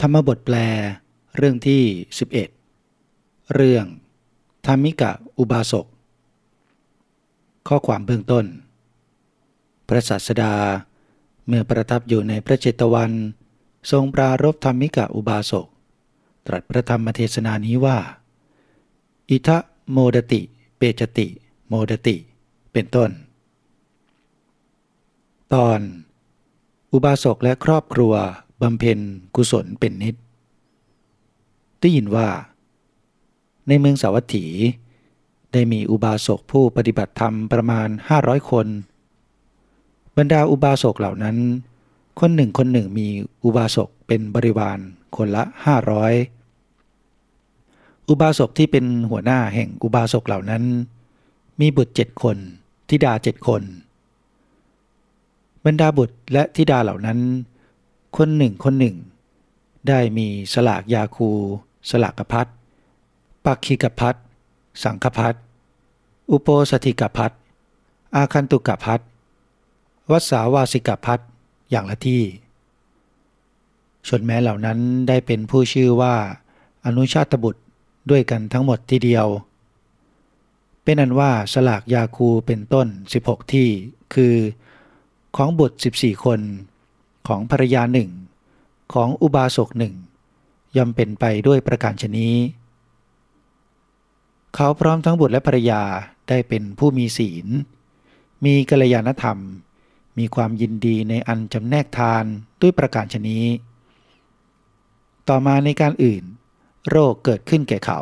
ธรรมบทแปล เรื่องที่ 11 เรื่อง ธรรมิกะอุบาสก ข้อความเบื้องต้น พระศาสดา เมื่อประทับอยู่ในพระเจตวัน ทรงปรารบธรรมิกะอุบาสก ตรัสพระธรรมเทศนานี้ว่า อิทะโมดติ เปจติ โมดติ เป็นต้น ตอน อุบาสกและครอบครัว บำเพ็ญกุศลเป็นนิด ได้ยินว่า ในเมืองสาวัตถี ได้มีอุบาสกผู้ปฏิบัติธรรมประมาณ 500 คน บรรดาอุบาสกเหล่านั้น คนหนึ่งคนหนึ่งมีอุบาสกเป็นบริวารคนละ 500 อุบาสกที่เป็นหัวหน้าแห่งอุบาสกเหล่านั้น มีบุตรเจ็ดคนธิดาเจ็ดคน บรรดาบุตรและธิดาเหล่านั้น คนหนึ่งคนหนึ่ง ได้มีสลากยาคู สลากพัดปักคีกพัดสังคพัดอุโปสถิกพัดอาคันตุกพัดวัสาวาสิกพัดอย่างละที่ชนแม้เหล่านั้นได้เป็นผู้ชื่อว่า อนุชาตบุตรด้วยกันทั้งหมดทีเดียว เป็นอันว่าสลากยาคูเป็นต้น 16 ที่ คือ ของบุตร 14 คน ของภรรยาหนึ่ง ของอุบาสกหนึ่งย่อมเป็นไปด้วยประการชนี้ เขาพร้อมทั้งบุตรและภรรยาได้เป็นผู้มีศีล มีกัลยาณธรรม มีความยินดีในอันจำแนกทานด้วยประการชนี้ ต่อมาในการอื่น โรคเกิดขึ้นแก่เขา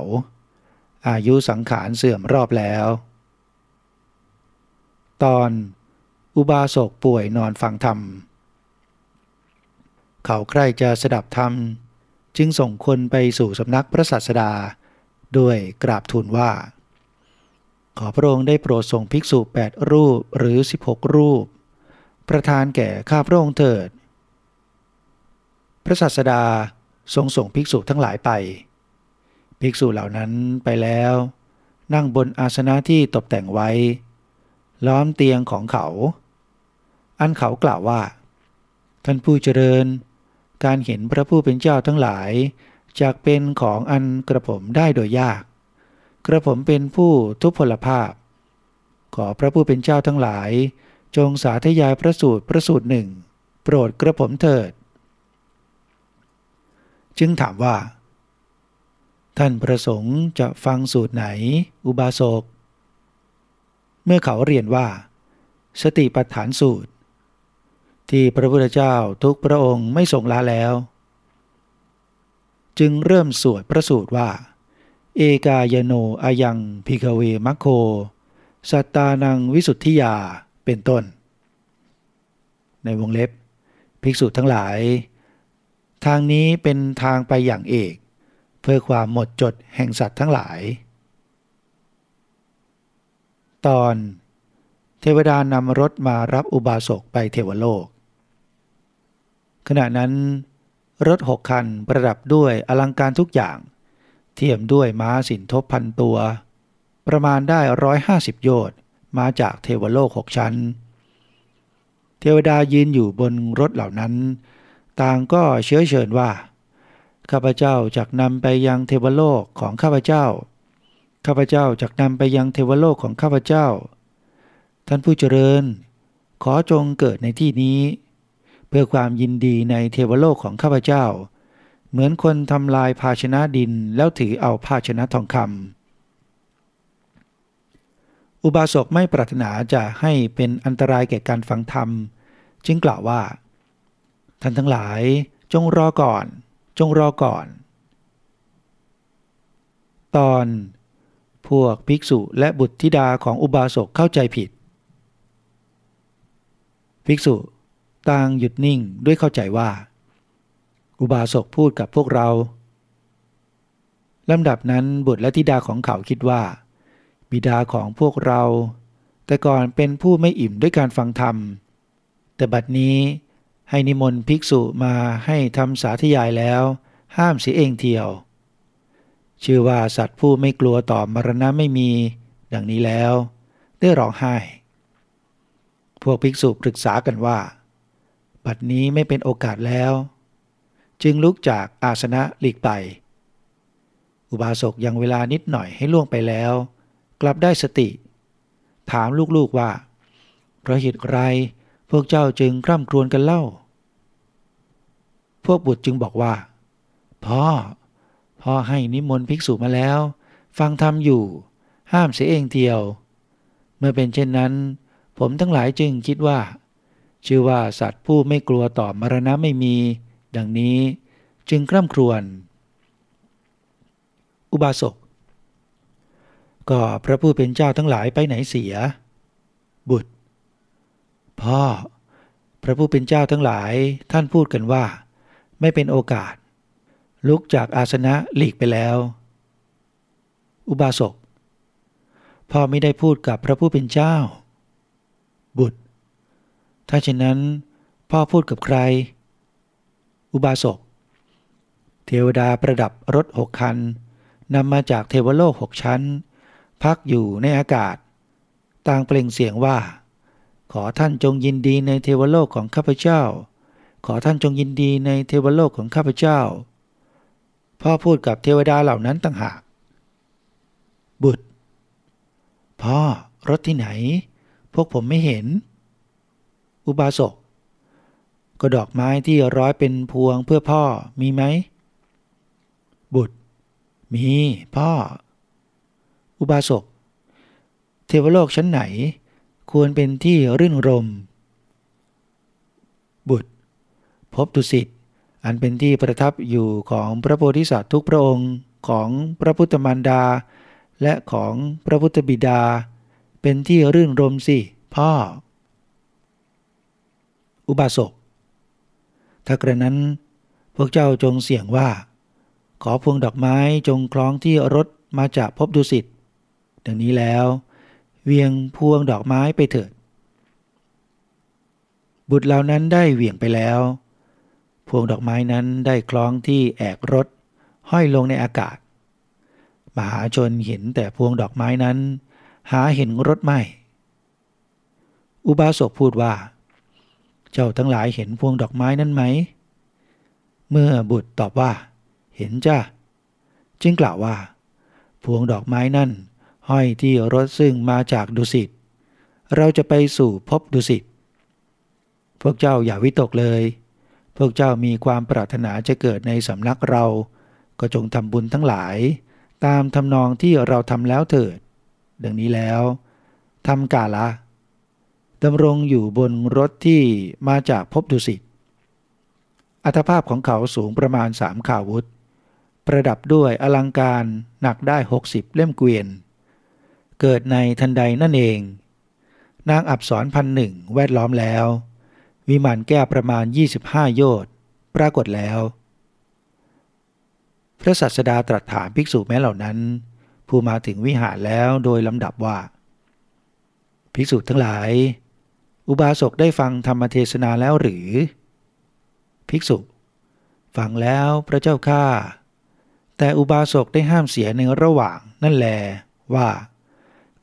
อายุสังขารเสื่อมรอบแล้ว ตอนอุบาสกป่วยนอนฟังธรรม เขาใครจะสดับธรรม จึงส่งคนไปสู่สำนักพระศาสดา ด้วยกราบทูลว่า ขอพระองค์ได้โปรดส่งภิกษุแปดรูปหรือ 16 รูป ประทานแก่ข้าพระองค์เถิด พระศาสดาทรงส่งภิกษุทั้งหลายไป ภิกษุเหล่านั้นไปแล้ว นั่งบนอาสนะที่ตกแต่งไว้ ล้อมเตียงของเขา อันเขากล่าวว่า ท่านผู้เจริญ การเห็นพระผู้เป็นเจ้าทั้งหลายจากเป็นของอันกระผมได้โดยยาก กระผมเป็นผู้ทุพพลภาพ ขอพระผู้เป็นเจ้าทั้งหลาย จงสาธยายพระสูตรพระสูตรหนึ่งโปรดกระผมเถิด จึงถามว่า ท่านประสงค์จะฟังสูตรไหน อุบาสก เมื่อเขาเรียนว่า สติปัฏฐานสูตร ที่พระพุทธเจ้าทุกพระองค์ไม่ทรงละแล้ว จึงเริ่มสวดพระสูตรว่า เอกายโนอายังพิกเวมัคโค สัตตานังวิสุทธิยาเป็นต้น ในวงเล็บ ภิกษุทั้งหลาย ทางนี้เป็นทางไปอย่างเอก เพื่อความหมดจดแห่งสัตว์ทั้งหลาย ตอนเทวดานำรถมารับอุบาสกไปเทวโลก ขณะนั้น รถหกคันประดับด้วยอลังการทุกอย่าง เทียมด้วยม้าสินทบพันตัว ประมาณได้ร้อยห้าสิบโยชน์มาจากเทวโลกหกชั้น เทวดายืนอยู่บนรถเหล่านั้น ต่างก็เชื้อเชิญว่า ข้าพเจ้าจักนำไปยังเทวโลกของข้าพเจ้า ข้าพเจ้าจักนำไปยังเทวโลกของข้าพเจ้า ท่านผู้เจริญ ขอจงเกิดในที่นี้ เพื่อความยินดีในเทวโลกของข้าพเจ้า เหมือนคนทำลายภาชนะดินแล้วถือเอาภาชนะทองคำอุบาสกไม่ปรารถนาจะให้เป็นอันตรายแก่การฟังธรรม จึงกล่าวว่า ท่านทั้งหลายจงรอก่อน จงรอก่อน ตอนพวกภิกษุและบุตรธิดาของอุบาสกเข้าใจผิด ภิกษุ ต่างหยุดนิ่งด้วยเข้าใจว่า อุบาสกพูดกับพวกเราลำดับนั้นบุตรและธิดาของเขาคิดว่า บิดาของพวกเรา แต่ก่อนเป็นผู้ไม่อิ่มด้วยการฟังธรรม แต่บัดนี้ให้นิมนต์ภิกษุมาให้ทำสาธยายแล้ว ห้ามเสียเองเที่ยว ชื่อว่าสัตว์ผู้ไม่กลัวต่อมรณะไม่มี ดังนี้แล้ว ได้ร้องไห้ พวกภิกษุปรึกษากันว่า บัดนี้ไม่เป็นโอกาสแล้ว จึงลุกจากอาสนะหลีกไป อุบาสกยังเวลานิดหน่อยให้ล่วงไปแล้ว กลับได้สติ ถามลูกๆว่า เพราะเหตุไรพวกเจ้าจึงคร่ำครวญกันเล่า พวกบุตรจึงบอกว่า พ่อ พ่อให้นิมนต์ภิกษุมาแล้ว ฟังธรรมอยู่ ห้ามเสียเองเดียว เมื่อเป็นเช่นนั้น ผมทั้งหลายจึงคิดว่า ชื่อว่าสัตว์ผู้ไม่กลัวต่อมรณะไม่มี ดังนี้จึงคร่ำครวญ อุบาสก ก็พระผู้เป็นเจ้าทั้งหลายไปไหนเสีย บุตร พ่อ พระผู้เป็นเจ้าทั้งหลายท่านพูดกันว่า ไม่เป็นโอกาส ลุกจากอาสนะหลีกไปแล้ว อุบาสก พ่อไม่ได้พูดกับพระผู้เป็นเจ้า บุตร ถ้าเช่นนั้น พ่อพูดกับใคร อุบาสก เทวดาประดับรถหกคันนำมาจากเทวโลกหกชั้น พักอยู่ในอากาศ ต่างเปล่งเสียงว่า ขอท่านจงยินดีในเทวโลกของข้าพเจ้า ขอท่านจงยินดีในเทวโลกของข้าพเจ้า พ่อพูดกับเทวดาเหล่านั้นต่างหาก บุตร พ่อรถที่ไหน พวกผมไม่เห็น อุบาสกก็ดอกไม้ที่ร้อยเป็นพวงเพื่อพ่อมีไหม บุตร มีพ่อ อุบาสกเทวโลกชั้นไหน ควรเป็นที่รื่นรม บุตร พบดุสิตอันเป็นที่ประทับอยู่ของพระโพธิสัตว์ทุกพระองค์ของพระพุทธมารดา และของพระพุทธบิดา เป็นที่รื่นรมสิ พ่อ อุบาสก ถ้ากระนั้น พวกเจ้าจงเสี่ยงว่า ขอพวงดอกไม้จงคล้องที่รถมาจากพบดุสิตดังนี้แล้ว เวียงพวงดอกไม้ไปเถิด บุตรเหล่านั้นได้เวียงไปแล้ว พวงดอกไม้นั้นได้คล้องที่แอกรถ ห้อยลงในอากาศ มหาชนเห็นแต่พวงดอกไม้นั้น หาเห็นรถไม่ อุบาสกพูดว่า เจ้าทั้งหลายเห็นพวงดอกไม้นั้นไหม เมื่อบุตรตอบว่า เห็นจ้าจึงกล่าวว่า พวงดอกไม้นั่น ห้อยที่รถซึ่งมาจากดุสิต เราจะไปสู่พบดุสิต พวกเจ้าอย่าวิตกเลย พวกเจ้ามีความปรารถนาจะเกิดในสำนักเรา ก็จงทำบุญทั้งหลาย ตามทำนองที่เราทำแล้วเถิด ดังนี้แล้วทำกาละ ดำรงอยู่บนรถที่มาจากพบดุสิต อัตภาพของเขาสูงประมาณสามข่าวุธ ประดับด้วยอลังการหนักได้ 60 เล่มเกวียน เกิดในทันใดนั่นเอง นางอับสรพันหนึ่งแวดล้อมแล้ว วิมานแก้วประมาณ 25 โยชน์ปรากฏแล้ว พระสัสดาตรัสถามภิกษุแม้เหล่านั้น ผู้มาถึงวิหารแล้วโดยลำดับว่า ภิกษุทั้งหลาย อุบาสกได้ฟังธรรมเทศนาแล้วหรือ ภิกษุ ฟังแล้วพระเจ้าข้าแต่อุบาสกได้ห้ามเสียในระหว่างนั่นแลว่า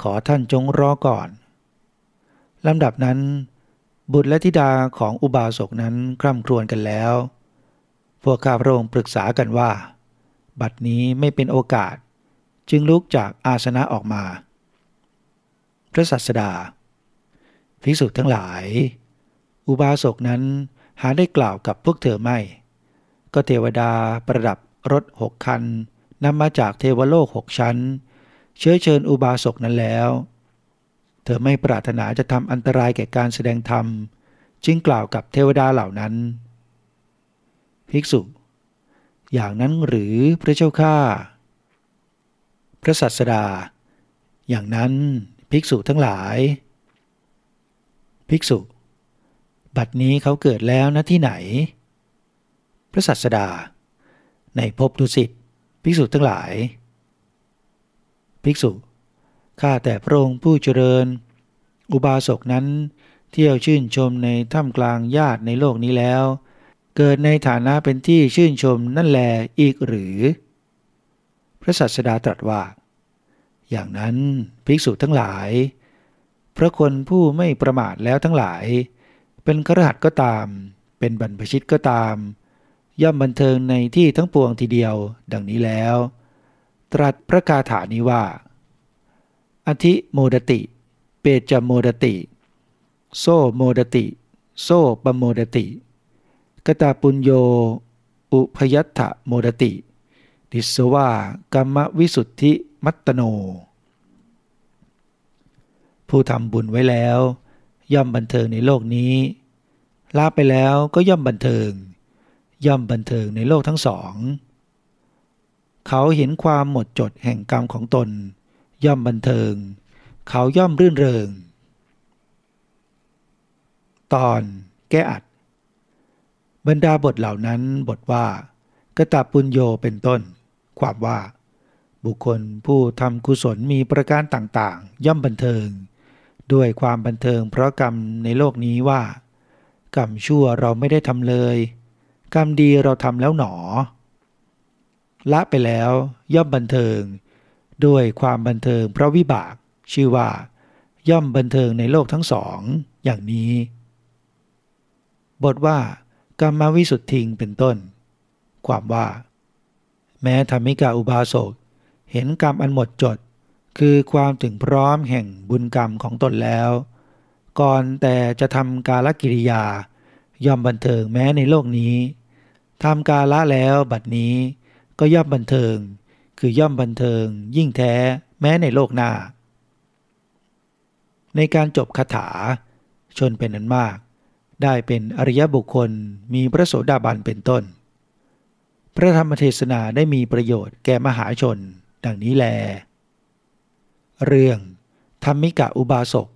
ขอท่านจงรอก่อนลำดับนั้น บุตรและธิดาของอุบาสกนั้นคร่ำครวญกันแล้ว พวกข้าพระองค์ปรึกษากันว่า บัดนี้ไม่เป็นโอกาส จึงลุกจากอาสนะออกมา พระสัสดา ภิกษุทั้งหลาย อุบาสกนั้นหาได้กล่าวกับพวกเธอไม่ ก็เทวดาประดับรถหกคันนำมาจากเทวโลกหกชั้น เชื้อเชิญอุบาสกนั้นแล้ว เธอไม่ปรารถนาจะทำอันตรายแก่การแสดงธรรม จึงกล่าวกับเทวดาเหล่านั้น ภิกษุ อย่างนั้นหรือพระเจ้าข้าพระสัสดา อย่างนั้นภิกษุทั้งหลาย ภิกษุ บัดนี้เขาเกิดแล้วนะที่ไหน พระสัสดา ในภพดุสิตภิกษุทั้งหลาย ภิกษุ ข้าแต่พระองค์ผู้เจริญ อุบาสกนั้น เที่ยวชื่นชมในถ้ำกลางญาติในโลกนี้แล้ว เกิดในฐานะเป็นที่ชื่นชมนั่นแลอีกหรือ พระสัสดาตรัสว่า อย่างนั้นภิกษุทั้งหลาย พระคนผู้ไม่ประมาทแล้วทั้งหลาย เป็นกระหัตก็ตาม เป็นบรรพชิตก็ตาม ย่อมบันเทิงในที่ทั้งปวงทีเดียว ดังนี้แล้ว ตรัสพระคาถานี้ว่า อธิโมดติ เปจโมดติ โซโมดติ โซปโมดติ กตาปุญโย อุพยัตถโมดติดิสวากรรมวิสุทธิมัตโน ผู้ทำบุญไว้แล้ว ย่อมบันเทิงในโลกนี้ลาไปแล้วก็ย่อมบันเทิง ย่อมบันเทิงในโลกทั้งสอง เขาเห็นความหมดจดแห่งกรรมของตน ย่อมบันเทิง เขาย่อมรื่นเริง ตอนแก้อัด บรรดาบทเหล่านั้นบทว่ากตาปุญโยเป็นต้น ความว่า บุคคลผู้ทำกุศลมีประการต่างๆ ย่อมบันเทิง ด้วยความบันเทิงเพราะกรรมในโลกนี้ว่า กรรมชั่วเราไม่ได้ทำเลย กรรมดีเราทำแล้วหนอ ละไปแล้วย่อมบันเทิง ด้วยความบันเทิงเพราะวิบาก ชื่อว่า ย่อมบันเทิงในโลกทั้งสอง อย่างนี้ บทว่า กรรมวิสุทธิงเป็นต้น ความว่า แม้ธรรมิกาอุบาสกเห็นกรรมอันหมดจด คือความถึงพร้อมแห่งบุญกรรมของตนแล้ว ก่อนแต่จะทำกาลกิริยา ย่อมบันเทิงแม้ในโลกนี้ทำกาละแล้วบัดนี้ ก็ย่อมบันเทิง คือย่อมบันเทิง ยิ่งแท้แม้ในโลกหน้า ในการจบคาถา ชนเป็นอันมาก ได้เป็นอริยบุคคลมีพระโสดาบันเป็นต้น พระธรรมเทศนาได้มีประโยชน์แก่มหาชน ดังนี้แล เรื่องธรรมิกะอุบาสก